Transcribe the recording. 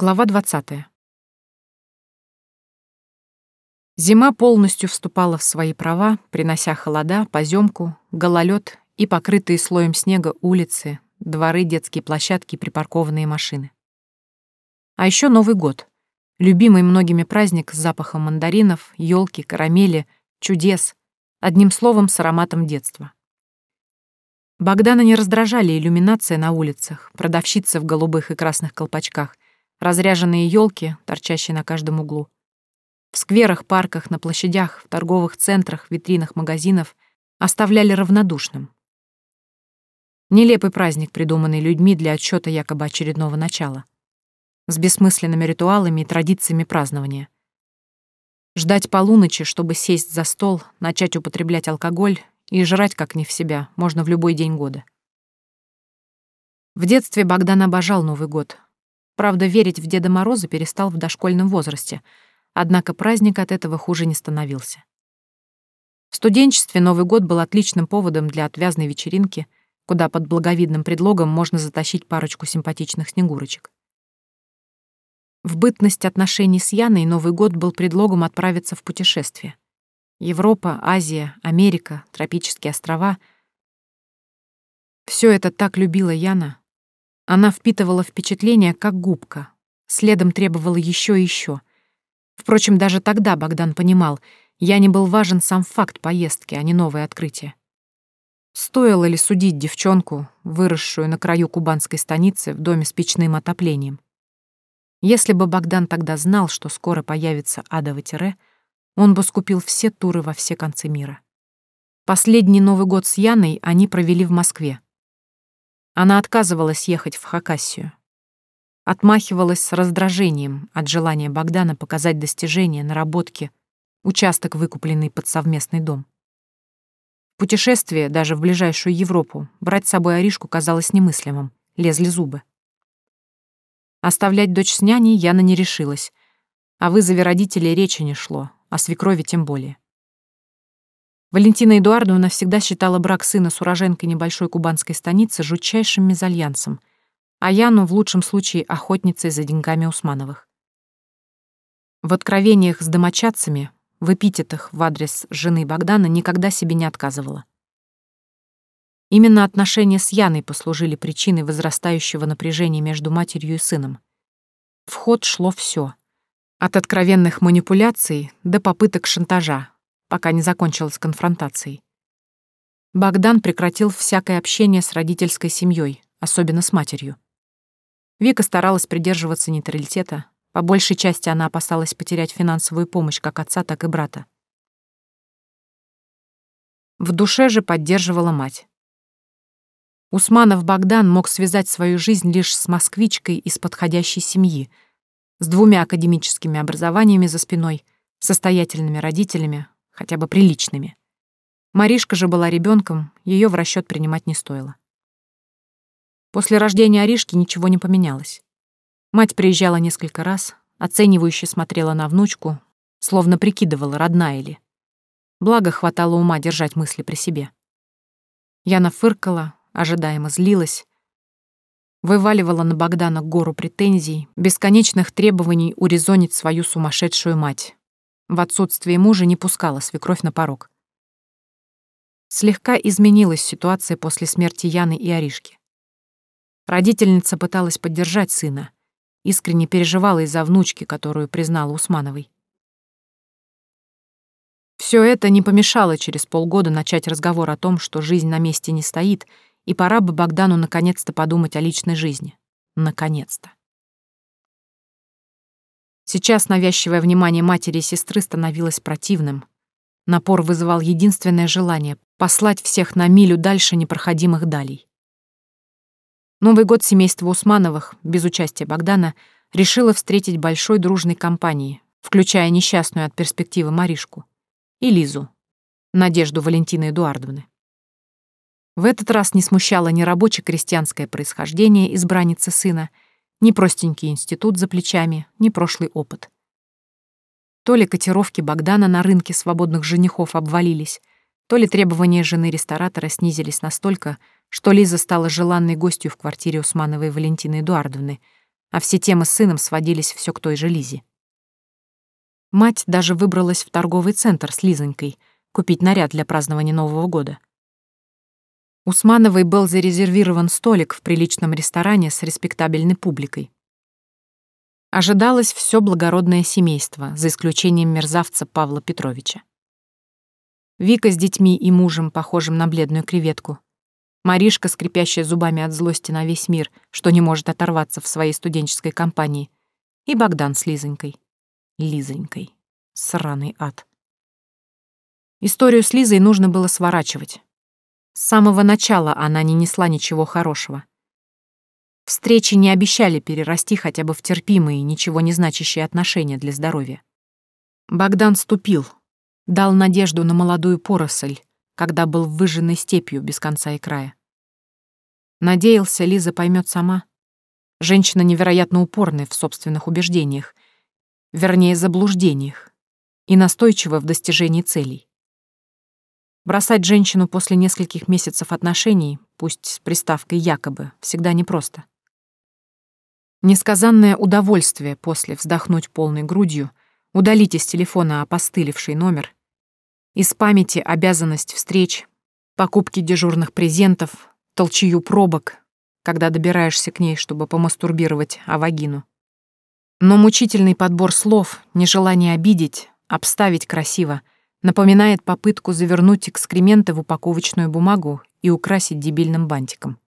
Глава 20. Зима полностью вступала в свои права, принося холода, поземку, гололед и покрытые слоем снега улицы, дворы, детские площадки и припаркованные машины. А еще Новый год. Любимый многими праздник с запахом мандаринов, елки, карамели, чудес, одним словом, с ароматом детства. Богдана не раздражали иллюминация на улицах, продавщицы в голубых и красных колпачках, разряженные елки, торчащие на каждом углу. В скверах, парках, на площадях, в торговых центрах, витринах магазинов оставляли равнодушным. Нелепый праздник, придуманный людьми для отчета якобы очередного начала. С бессмысленными ритуалами и традициями празднования. Ждать полуночи, чтобы сесть за стол, начать употреблять алкоголь и жрать как не в себя, можно в любой день года. В детстве Богдан обожал Новый год, Правда, верить в Деда Мороза перестал в дошкольном возрасте, однако праздник от этого хуже не становился. В студенчестве Новый год был отличным поводом для отвязной вечеринки, куда под благовидным предлогом можно затащить парочку симпатичных снегурочек. В бытность отношений с Яной Новый год был предлогом отправиться в путешествие. Европа, Азия, Америка, тропические острова — все это так любила Яна, она впитывала впечатление, как губка, следом требовала еще и еще. Впрочем, даже тогда Богдан понимал, я не был важен сам факт поездки, а не новое открытие. Стоило ли судить девчонку, выросшую на краю кубанской станицы в доме с печным отоплением? Если бы Богдан тогда знал, что скоро появится адово тире, он бы скупил все туры во все концы мира. Последний Новый год с Яной они провели в Москве. Она отказывалась ехать в Хакассию. Отмахивалась с раздражением от желания Богдана показать достижения, наработки, участок, выкупленный под совместный дом. Путешествие, даже в ближайшую Европу, брать с собой Аришку казалось немыслимым, лезли зубы. Оставлять дочь с няней Яна не решилась. О вызове родителей речи не шло, о свекрови тем более. Валентина Эдуардовна всегда считала брак сына с уроженкой небольшой кубанской станицы жутчайшим мезальянсом, а Яну в лучшем случае охотницей за деньгами Усмановых. В откровениях с домочадцами, в эпитетах в адрес жены Богдана никогда себе не отказывала. Именно отношения с Яной послужили причиной возрастающего напряжения между матерью и сыном. В ход шло все, От откровенных манипуляций до попыток шантажа, пока не закончилась конфронтацией. Богдан прекратил всякое общение с родительской семьей, особенно с матерью. Вика старалась придерживаться нейтралитета. По большей части она опасалась потерять финансовую помощь как отца, так и брата. В душе же поддерживала мать. Усманов Богдан мог связать свою жизнь лишь с москвичкой из подходящей семьи, с двумя академическими образованиями за спиной, состоятельными родителями, хотя бы приличными. Маришка же была ребенком, ее в расчет принимать не стоило. После рождения Аришки ничего не поменялось. Мать приезжала несколько раз, оценивающе смотрела на внучку, словно прикидывала, родная ли. Благо, хватало ума держать мысли при себе. Яна фыркала, ожидаемо злилась, вываливала на Богдана гору претензий, бесконечных требований урезонить свою сумасшедшую мать, в отсутствие мужа не пускала свекровь на порог. Слегка изменилась ситуация после смерти Яны и Аришки. Родительница пыталась поддержать сына, искренне переживала из-за внучки, которую признала Усмановой. Все это не помешало через полгода начать разговор о том, что жизнь на месте не стоит, и пора бы Богдану наконец-то подумать о личной жизни. Наконец-то. Сейчас навязчивое внимание матери и сестры становилось противным. Напор вызывал единственное желание — послать всех на милю дальше непроходимых далей. Новый год семейства Усмановых, без участия Богдана, решило встретить большой дружной компанией, включая несчастную от перспективы Маришку и Лизу, Надежду Валентины Эдуардовны. В этот раз не смущало ни рабоче-крестьянское происхождение избранницы сына, ни простенький институт за плечами, ни прошлый опыт. То ли котировки Богдана на рынке свободных женихов обвалились, то ли требования жены ресторатора снизились настолько, что Лиза стала желанной гостью в квартире Усмановой Валентины Эдуардовны, а все темы с сыном сводились все к той же Лизе. Мать даже выбралась в торговый центр с Лизонькой купить наряд для празднования Нового года. Усмановой был зарезервирован столик в приличном ресторане с респектабельной публикой. Ожидалось все благородное семейство, за исключением мерзавца Павла Петровича. Вика с детьми и мужем, похожим на бледную креветку. Маришка, скрипящая зубами от злости на весь мир, что не может оторваться в своей студенческой компании. И Богдан с Лизонькой. Лизонькой. Сраный ад. Историю с Лизой нужно было сворачивать. С самого начала она не несла ничего хорошего. Встречи не обещали перерасти хотя бы в терпимые, ничего не значащие отношения для здоровья. Богдан ступил, дал надежду на молодую поросль, когда был выжженной степью без конца и края. Надеялся, Лиза поймет сама. Женщина невероятно упорная в собственных убеждениях, вернее, заблуждениях, и настойчива в достижении целей. Бросать женщину после нескольких месяцев отношений, пусть с приставкой «якобы», всегда непросто. Несказанное удовольствие после вздохнуть полной грудью, удалить из телефона опостылевший номер, из памяти обязанность встреч, покупки дежурных презентов, толчью пробок, когда добираешься к ней, чтобы помастурбировать о вагину. Но мучительный подбор слов, нежелание обидеть, обставить красиво — напоминает попытку завернуть экскременты в упаковочную бумагу и украсить дебильным бантиком.